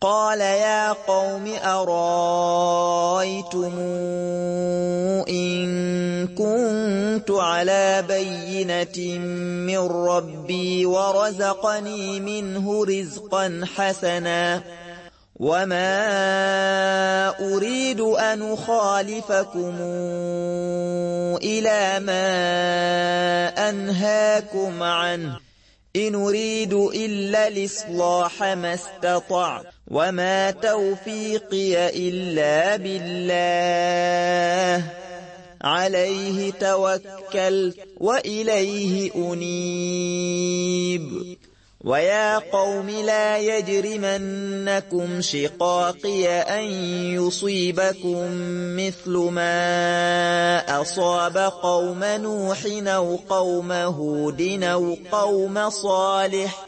قال يا قوم أرايتم إن كنت على بينة من ربي ورزقني منه رزقا حسنا وما أريد أن أخالفكم إلى ما أنهاكم عنه إن أريد إلا الإصلاح ما استطعت وما توفيقي إلا بالله عليه توكل وإليه أنيب ويا قوم لا يجرمنكم شقاقي أن يصيبكم مثل ما أصاب قوم نوح أو قوم هود أو قوم صالح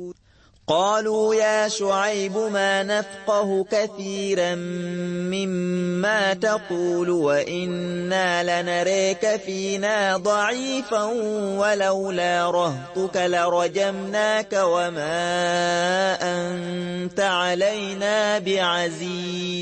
قالوا يا شعيب ما نفقه كثيرا مما تقول وإنا لنريك فينا ضعيفا ولولا رهتك لرجمناك وما أنت علينا بعزيز.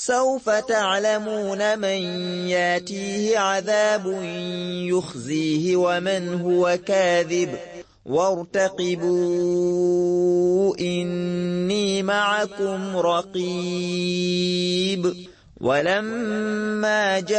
سوف تعلمون من ياتيه عذاب يخزيه ومن هو كاذب. وارتقبوا إني معكم رقيب. ولما جاء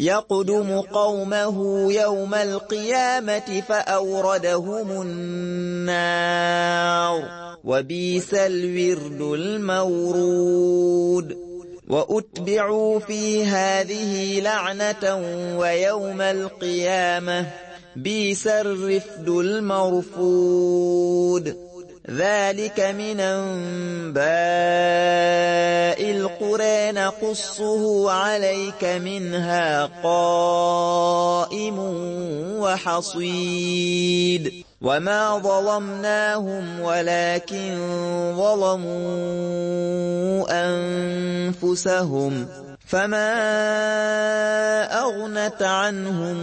يقدم قومه يوم القيامة فأوردهم النار. وبيس الورد المورود. وأتبعوا في هذه لعنة ويوم القيامة. بيس الرفد المرفود. ذلك من أنباء القرى نقصه عليك منها قائم وحصيد. وما ظلمناهم ولكن ظلموا أنفسهم. فما أغنت عنهم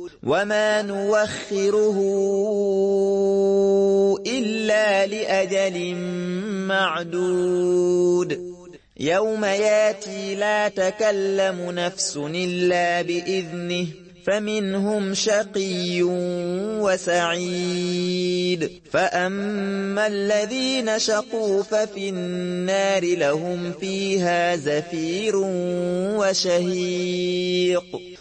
وما نوخره إلا لأجل معدود يوم ياتي لا تكلم نفس إلا بإذنه فمنهم شقي وسعيد فأما الذين شقوا ففي النار لهم فيها زفير وشهيق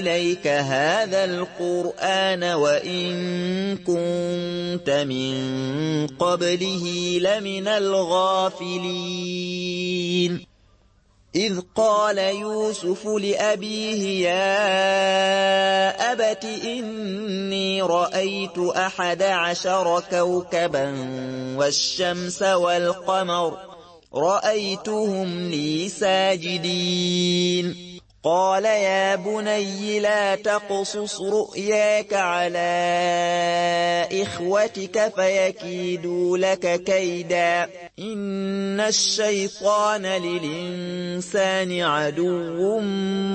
إليك هذا القرآن وإن كنت من قبله لمن الغافلين. إذ قال يوسف لأبيه يا أبت إني رأيت أحد عشر كوكبا والشمس والقمر رأيتهم لي ساجدين. قال يا بني لا تقصص رؤياك على إخوتك فيكيدوا لك كيدا. إن الشيطان للإنسان عدو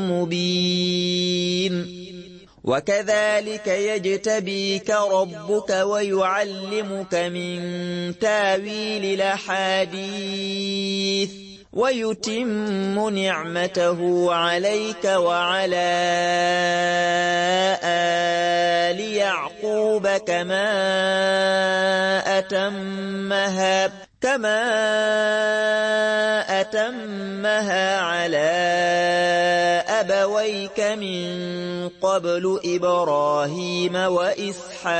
مبين. وكذلك يجتبيك ربك ويعلمك من تاويل الأحاديث. ويتم نعمته عليك وعلى آل يعقوب كما أتمها كما أتمها على أبويك من قبل إبراهيم وإسحاق.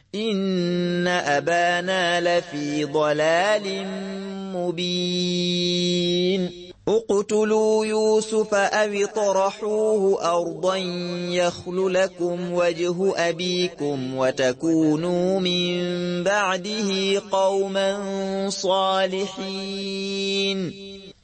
إن أبانا لفي ضلال مبين اقتلوا يوسف أو اطرحوه أرضا يخل لكم وجه أبيكم وتكونوا من بعده قوما صالحين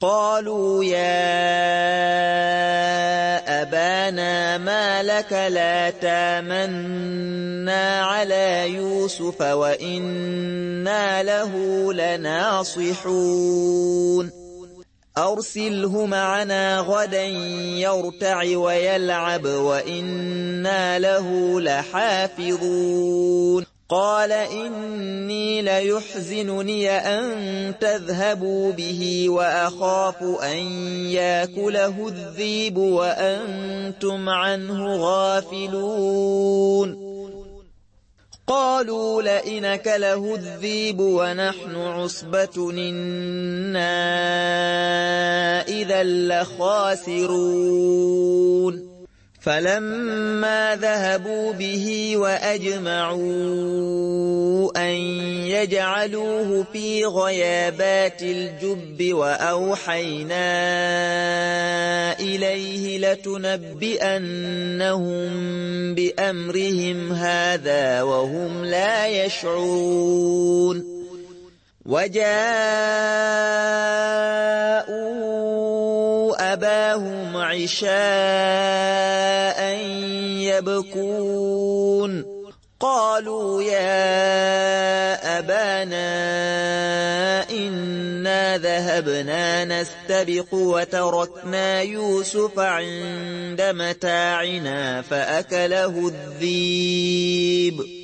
قالوا يا أبانا ما لك لا تامنا على يوسف وإنا له لناصحون. أرسله معنا غدا يرتع ويلعب وإنا له لحافظون. قال إني ليحزنني أن تذهبوا به وأخاف أن يأكله الذيب وأنتم عنه غافلون. قالوا لئن كله الذيب ونحن عصبة إنا إذا لخاسرون. فلما ذهبوا به وأجمعوا أن يجعلوه في غيابات الجب وأوحينا إليه لتنبئنهم بأمرهم هذا وهم لا يشعرون وجاءوا أباهم عشاء يبكون. قالوا يا أبانا إنا ذهبنا نستبق وتركنا يوسف عند متاعنا فأكله الذيب.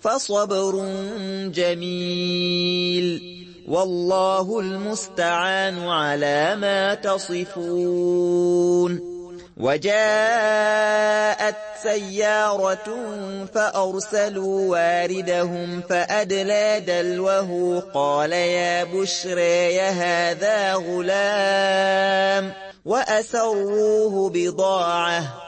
فصبر جميل. والله المستعان على ما تصفون. وجاءت سيارة فأرسلوا واردهم فأدلى دلوه قال يا بشرى هذا غلام. وأسروه بضاعة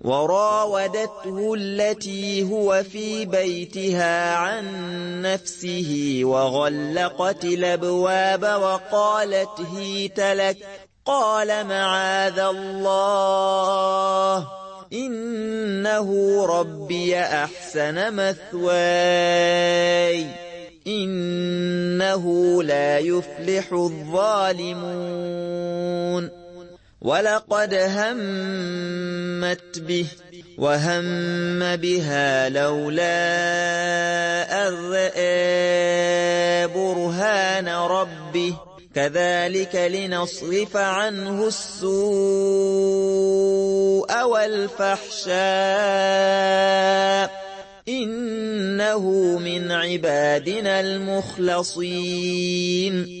وراودته التي هو في بيتها عن نفسه وغلقت الأبواب وقالت هيت لك قال معاذ الله إنه ربي أحسن مثواي إنه لا يفلح الظالمون. ولقد همت به وهم بها لولا أن برهان ربه. كذلك لنصرف عنه السوء والفحشاء. إنه من عبادنا المخلصين.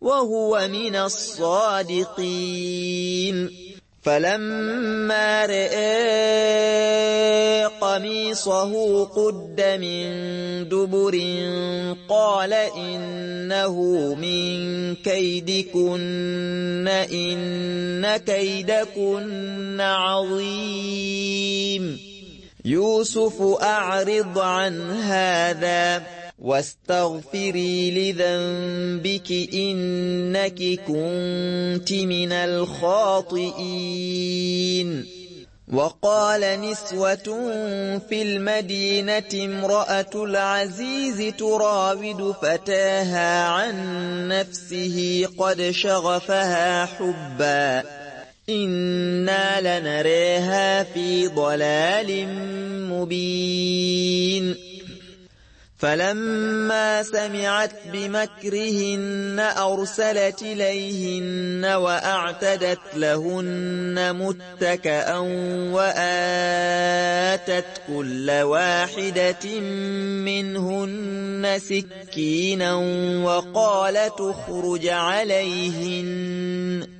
وهو من الصادقين. فلما رأى قميصه قد من دبر قال إنه من كيدكن إن كيدكن عظيم. يوسف أعرض عن هذا. واستغفري لذنبك إنك كنت من الخاطئين. وقال نسوة في المدينة امرأة العزيز تراود فتاها عن نفسه قد شغفها حبا. إنا لنريها في ضلال مبين. فلما سمعت بمكرهن أرسلت إليهن وأعتدت لهن متكأا وآتت كل واحدة منهن سكينا وقالت اخرج عليهن.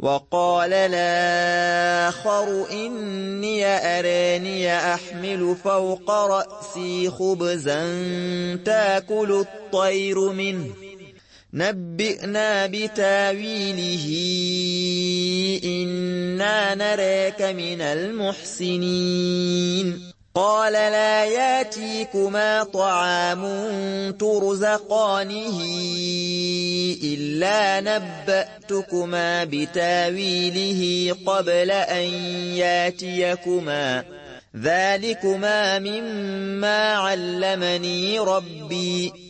وقال الآخر إني أراني أحمل فوق رأسي خبزا تأكل الطير منه. نبئنا بتاويله إنا نراك من المحسنين. قال لا ياتيكما طعام ترزقانه إلا نبأتكما بتاويله قبل أن ياتيكما. ذلكما مما علمني ربي.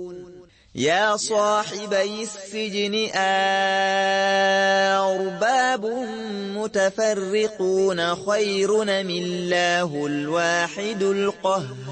يا صاحبي السجن أرباب متفرقون خير من الله الواحد القهار.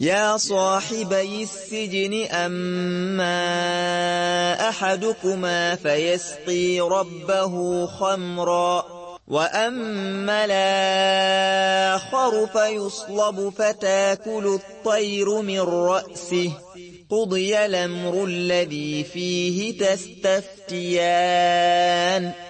يا صاحبي السجن أما أحدكما فيسقي ربه خمرا وأما الآخر فيصلب فتاكل الطير من رأسه. قضي الأمر الذي فيه تستفتيان.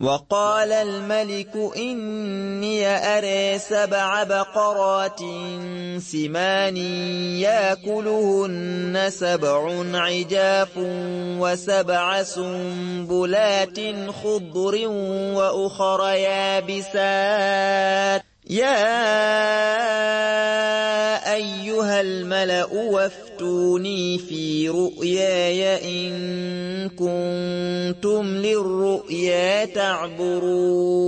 وقال الملك إني أري سبع بقرات سمان يأكلهن سبع عجاف وسبع سنبلات خضر وأخر يابسات يا أيها الملأ وافتوني في رؤياي إن كنتم للرؤيا تعبرون.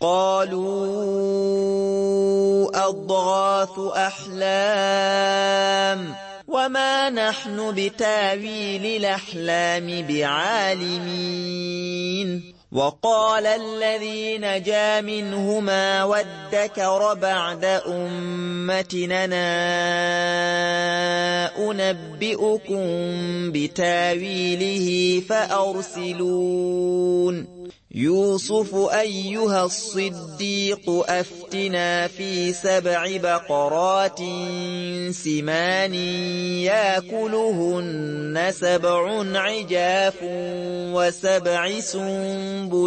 قالوا أضغاث أحلام وما نحن بتاويل الأحلام بعالمين. وقال الذي نجا منهما وادكر بعد أمتنا أنبئكم بتاويله فأرسلون. يوسف أيها الصديق أفتنا في سبع بقرات سمان ياكلهن سبع عجاف وسبع سنبلات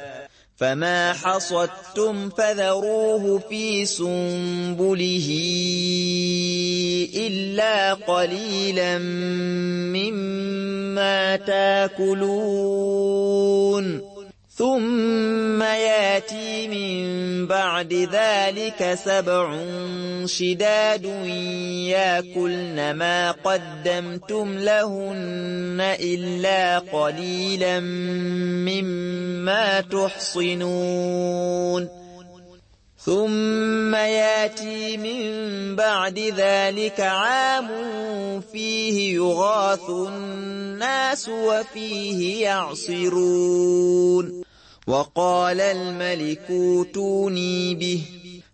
فما حصدتم فذروه في سنبله إلا قليلا مما تاكلون ثم ياتي من بعد ذلك سبع شداد ياكلن ما قدمتم لهن إلا قليلا مما تحصنون ثم ياتي من بعد ذلك عام فيه يغاث الناس وفيه يعصرون وقال الملك اوتوني به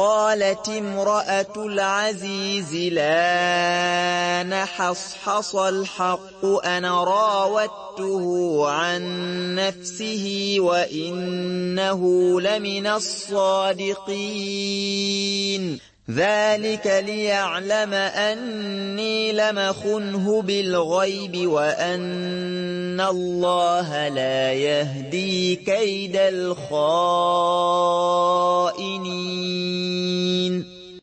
قالت امرأة العزيز لا نحصحص الحق أنا راودته عن نفسه وإنه لمن الصادقين. ذلك ليعلم أني لمخنه بالغيب وأن الله لا يهدي كيد الخائنين